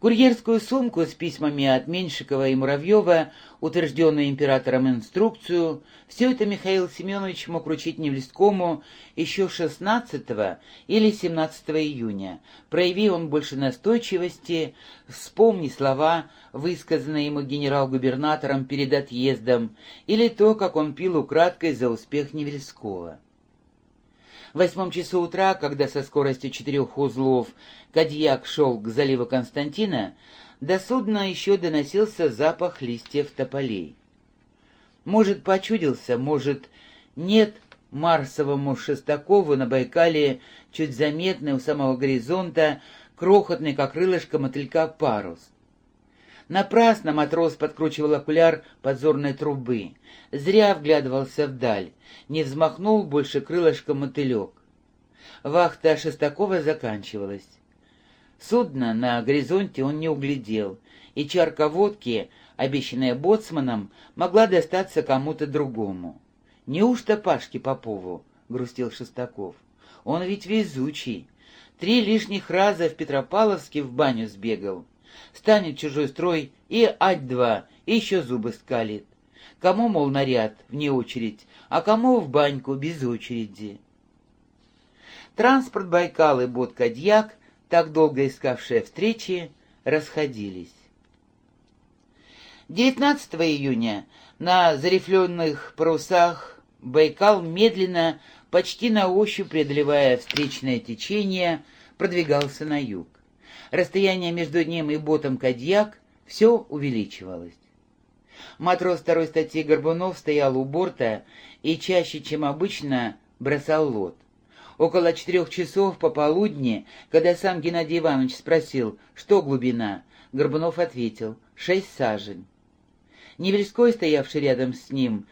Курьерскую сумку с письмами от Меньшикова и Муравьева, утвержденную императором инструкцию, все это Михаил Семенович мог вручить Невельскому еще 16 или 17 июня. Прояви он больше настойчивости, вспомни слова, высказанные ему генерал-губернатором перед отъездом, или то, как он пил украдкой за успех Невельского. В восьмом часу утра, когда со скоростью четырех узлов Кадьяк шел к заливу Константина, до судна еще доносился запах листьев тополей. Может, почудился, может, нет Марсовому Шестакову на Байкале чуть заметный у самого горизонта, крохотный, как крылышко мотылька, парус. Напрасно матрос подкручивал окуляр подзорной трубы. Зря вглядывался вдаль. Не взмахнул больше крылышком мотылек. Вахта Шестакова заканчивалась. Судно на горизонте он не углядел, и чарка водки, обещанная боцманом, могла достаться кому-то другому. «Неужто Пашке Попову?» — грустил Шестаков. «Он ведь везучий. Три лишних раза в Петропавловске в баню сбегал. Станет чужой строй и ать-два, и еще зубы скалит. Кому, мол, наряд, вне очередь, а кому в баньку, без очереди. Транспорт Байкал и бот Кадьяк, так долго искавшие встречи, расходились. 19 июня на зарифленных парусах Байкал медленно, почти на ощупь преодолевая встречное течение, продвигался на юг. Расстояние между ним и ботом Кадьяк все увеличивалось. Матрос второй статьи Горбунов стоял у борта и чаще, чем обычно, бросал лот. Около четырех часов пополудни, когда сам Геннадий Иванович спросил, что глубина, Горбунов ответил «шесть сажень». Невельской, стоявший рядом с ним,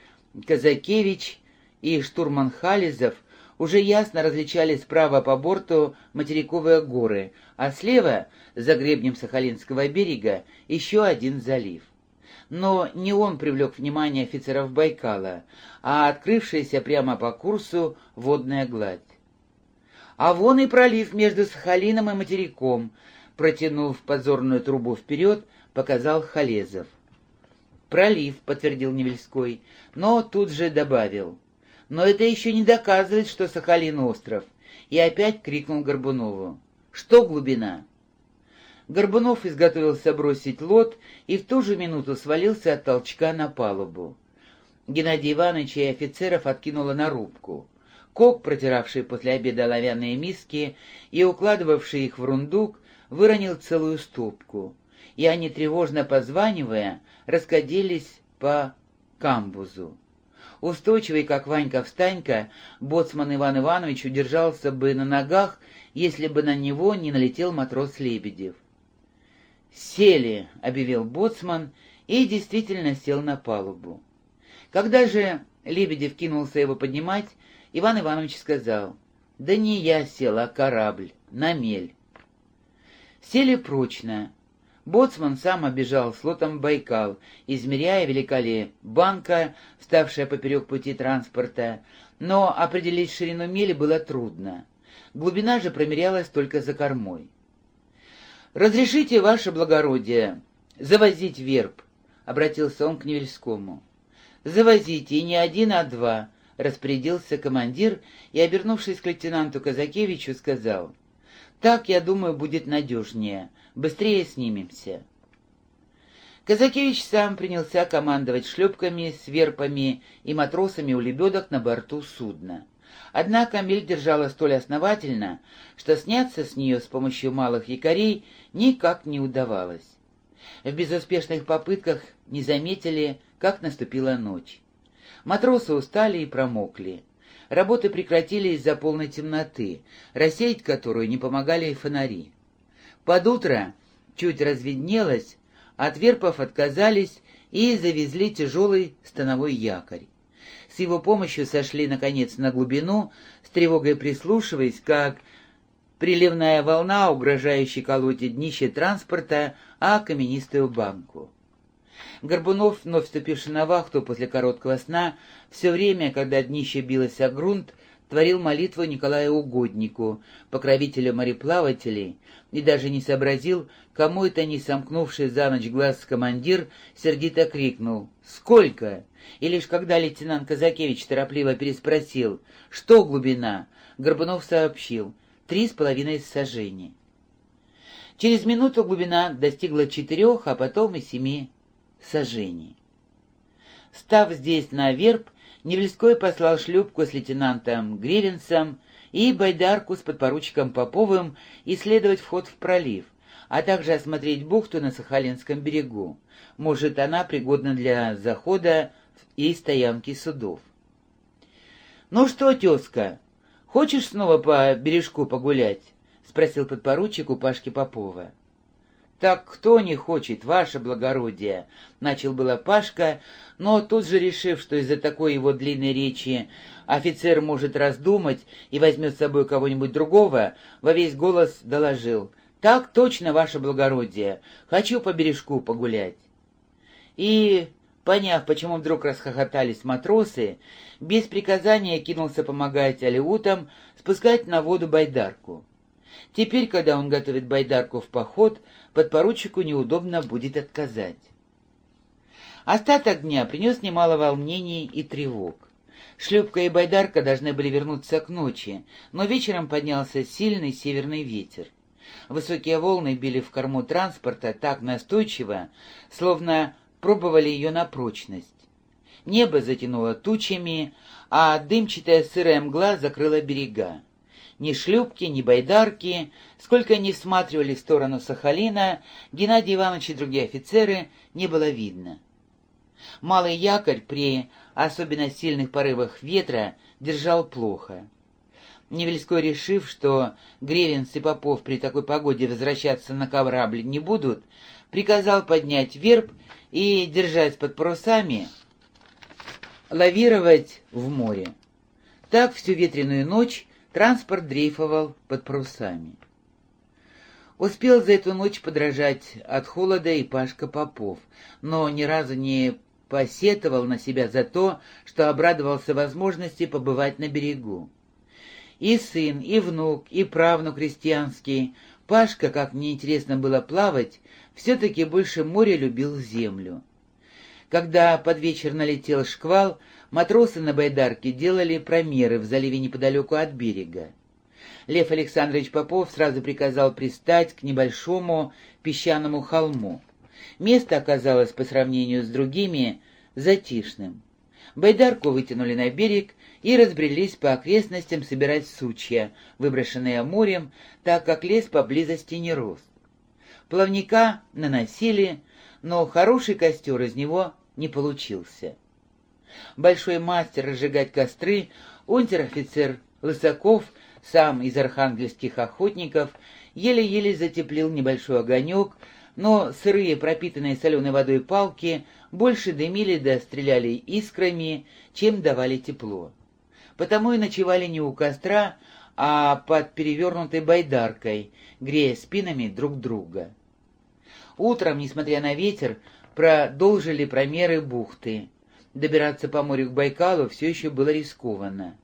Казакевич и штурман Хализов уже ясно различали справа по борту материковые горы, а слева, за гребнем Сахалинского берега, еще один залив. Но не он привлек внимание офицеров Байкала, а открывшаяся прямо по курсу водная гладь. А вон и пролив между Сахалином и материком, протянув подзорную трубу вперед, показал Халезов. «Пролив», — подтвердил Невельской, но тут же добавил — но это еще не доказывает, что Сахалин остров. И опять крикнул Горбунову. Что глубина? Горбунов изготовился бросить лот и в ту же минуту свалился от толчка на палубу. Геннадий Иванович и офицеров откинуло на рубку. Кок, протиравший после обеда оловянные миски и укладывавший их в рундук, выронил целую стопку, и они, тревожно позванивая, раскоделись по камбузу. Устойчивый, как Ванька-встанька, боцман Иван Иванович удержался бы на ногах, если бы на него не налетел матрос Лебедев. «Сели», — объявил боцман, и действительно сел на палубу. Когда же Лебедев кинулся его поднимать, Иван Иванович сказал, «Да не я сел, а корабль, на мель». Сели прочно, Боцман сам обежал слотом Байкал, измеряя великоле банка, вставшая поперек пути транспорта, но определить ширину мели было трудно. Глубина же промерялась только за кормой. «Разрешите, ваше благородие, завозить верб», — обратился он к Невельскому. «Завозите, и не один, а два», — распорядился командир и, обернувшись к лейтенанту Казакевичу, сказал — так, я думаю, будет надежнее. Быстрее снимемся. Казакевич сам принялся командовать шлюпками, сверпами и матросами у лебедок на борту судна. Однако мель держала столь основательно, что сняться с нее с помощью малых якорей никак не удавалось. В безуспешных попытках не заметили, как наступила ночь. Матросы устали и промокли. Работы прекратились из-за полной темноты, рассеять которую не помогали и фонари. Под утро чуть разведнелось, от верпов отказались и завезли тяжелый становой якорь. С его помощью сошли, наконец, на глубину, с тревогой прислушиваясь, как приливная волна, угрожающая колотить днище транспорта, а каменистую банку. Горбунов, вновь вступивший на вахту после короткого сна, все время, когда днище билось о грунт, творил молитву Николаю Угоднику, покровителю мореплавателей, и даже не сообразил, кому это не сомкнувший за ночь глаз командир сердито крикнул «Сколько?» И лишь когда лейтенант Казакевич торопливо переспросил «Что глубина?», Горбунов сообщил «Три с половиной сажений». Через минуту глубина достигла четырех, а потом и семи сажений. Став здесь на верб, Невельской послал шлюпку с лейтенантом Гривенсом и байдарку с подпоручиком Поповым исследовать вход в пролив, а также осмотреть бухту на Сахалинском берегу. Может, она пригодна для захода и стоянки судов. «Ну что, тезка, хочешь снова по бережку погулять?» — спросил подпоручик у Пашки Попова. «Так кто не хочет, ваше благородие?» — начал было Пашка, но тут же решив, что из-за такой его длинной речи офицер может раздумать и возьмет с собой кого-нибудь другого, во весь голос доложил. «Так точно, ваше благородие, хочу по бережку погулять». И, поняв, почему вдруг расхохотались матросы, без приказания кинулся помогать алеутам спускать на воду байдарку. Теперь, когда он готовит байдарку в поход, подпоручику неудобно будет отказать. Остаток дня принес немало волнений и тревог. Шлюпка и байдарка должны были вернуться к ночи, но вечером поднялся сильный северный ветер. Высокие волны били в корму транспорта так настойчиво, словно пробовали ее на прочность. Небо затянуло тучами, а дымчатая сырая мгла закрыла берега. Ни шлюпки, ни байдарки, сколько они всматривали в сторону Сахалина, Геннадий Иванович и другие офицеры не было видно. Малый якорь при особенно сильных порывах ветра держал плохо. Невельской, решив, что Гревенц и Попов при такой погоде возвращаться на корабль не будут, приказал поднять верб и, держась под парусами, лавировать в море. Так всю ветреную ночь Транспорт дрейфовал под парусами. Успел за эту ночь подражать от холода и Пашка Попов, но ни разу не посетовал на себя за то, что обрадовался возможности побывать на берегу. И сын, и внук, и правнук крестьянский, Пашка, как мне интересно было плавать, все-таки больше моря любил землю. Когда под вечер налетел шквал, матросы на байдарке делали промеры в заливе неподалеку от берега. Лев Александрович Попов сразу приказал пристать к небольшому песчаному холму. Место оказалось по сравнению с другими затишным. Байдарку вытянули на берег и разбрелись по окрестностям собирать сучья, выброшенные морем, так как лес поблизости не рос. Плавника наносили, но хороший костер из него не получился. Большой мастер разжигать костры, унтер-офицер Лысаков, сам из архангельских охотников, еле-еле затеплил небольшой огонек, но сырые, пропитанные соленой водой палки больше дымили да стреляли искрами, чем давали тепло. Потому и ночевали не у костра, а под перевернутой байдаркой, грея спинами друг друга. Утром, несмотря на ветер, продолжили промеры бухты. Добираться по морю к Байкалу все еще было рискованно.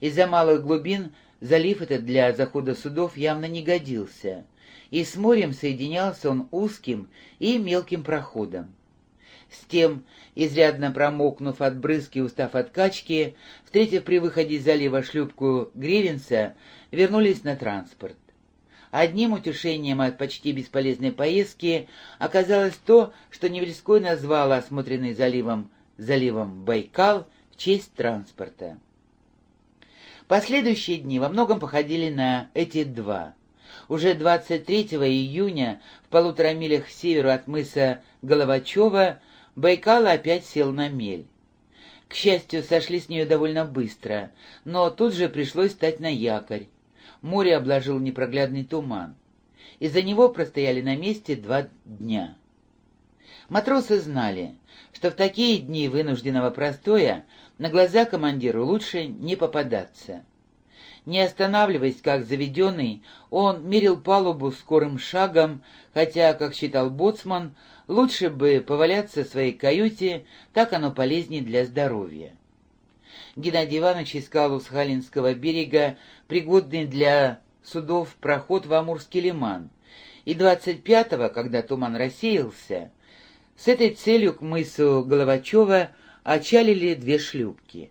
Из-за малых глубин залив этот для захода судов явно не годился, и с морем соединялся он узким и мелким проходом. С тем, изрядно промокнув от брызги и устав от качки, встретив при выходе из залива шлюпку Гревенца, вернулись на транспорт. Одним утешением от почти бесполезной поездки оказалось то, что Невельской назвал осмотренный заливом заливом Байкал в честь транспорта. Последующие дни во многом походили на эти два. Уже 23 июня в полутора милях к северу от мыса Головачева Байкал опять сел на мель. К счастью, сошли с нее довольно быстро, но тут же пришлось стать на якорь, море обложил непроглядный туман. Из-за него простояли на месте два дня. Матросы знали, что в такие дни вынужденного простоя на глаза командиру лучше не попадаться. Не останавливаясь, как заведенный, он мерил палубу скорым шагом, хотя, как считал боцман, лучше бы поваляться в своей каюте, так оно полезнее для здоровья. Геннадий Иванович искал у Сахалинского берега пригодный для судов проход в Амурский лиман. И 25-го, когда туман рассеялся, с этой целью к мысу Головачева отчалили две шлюпки.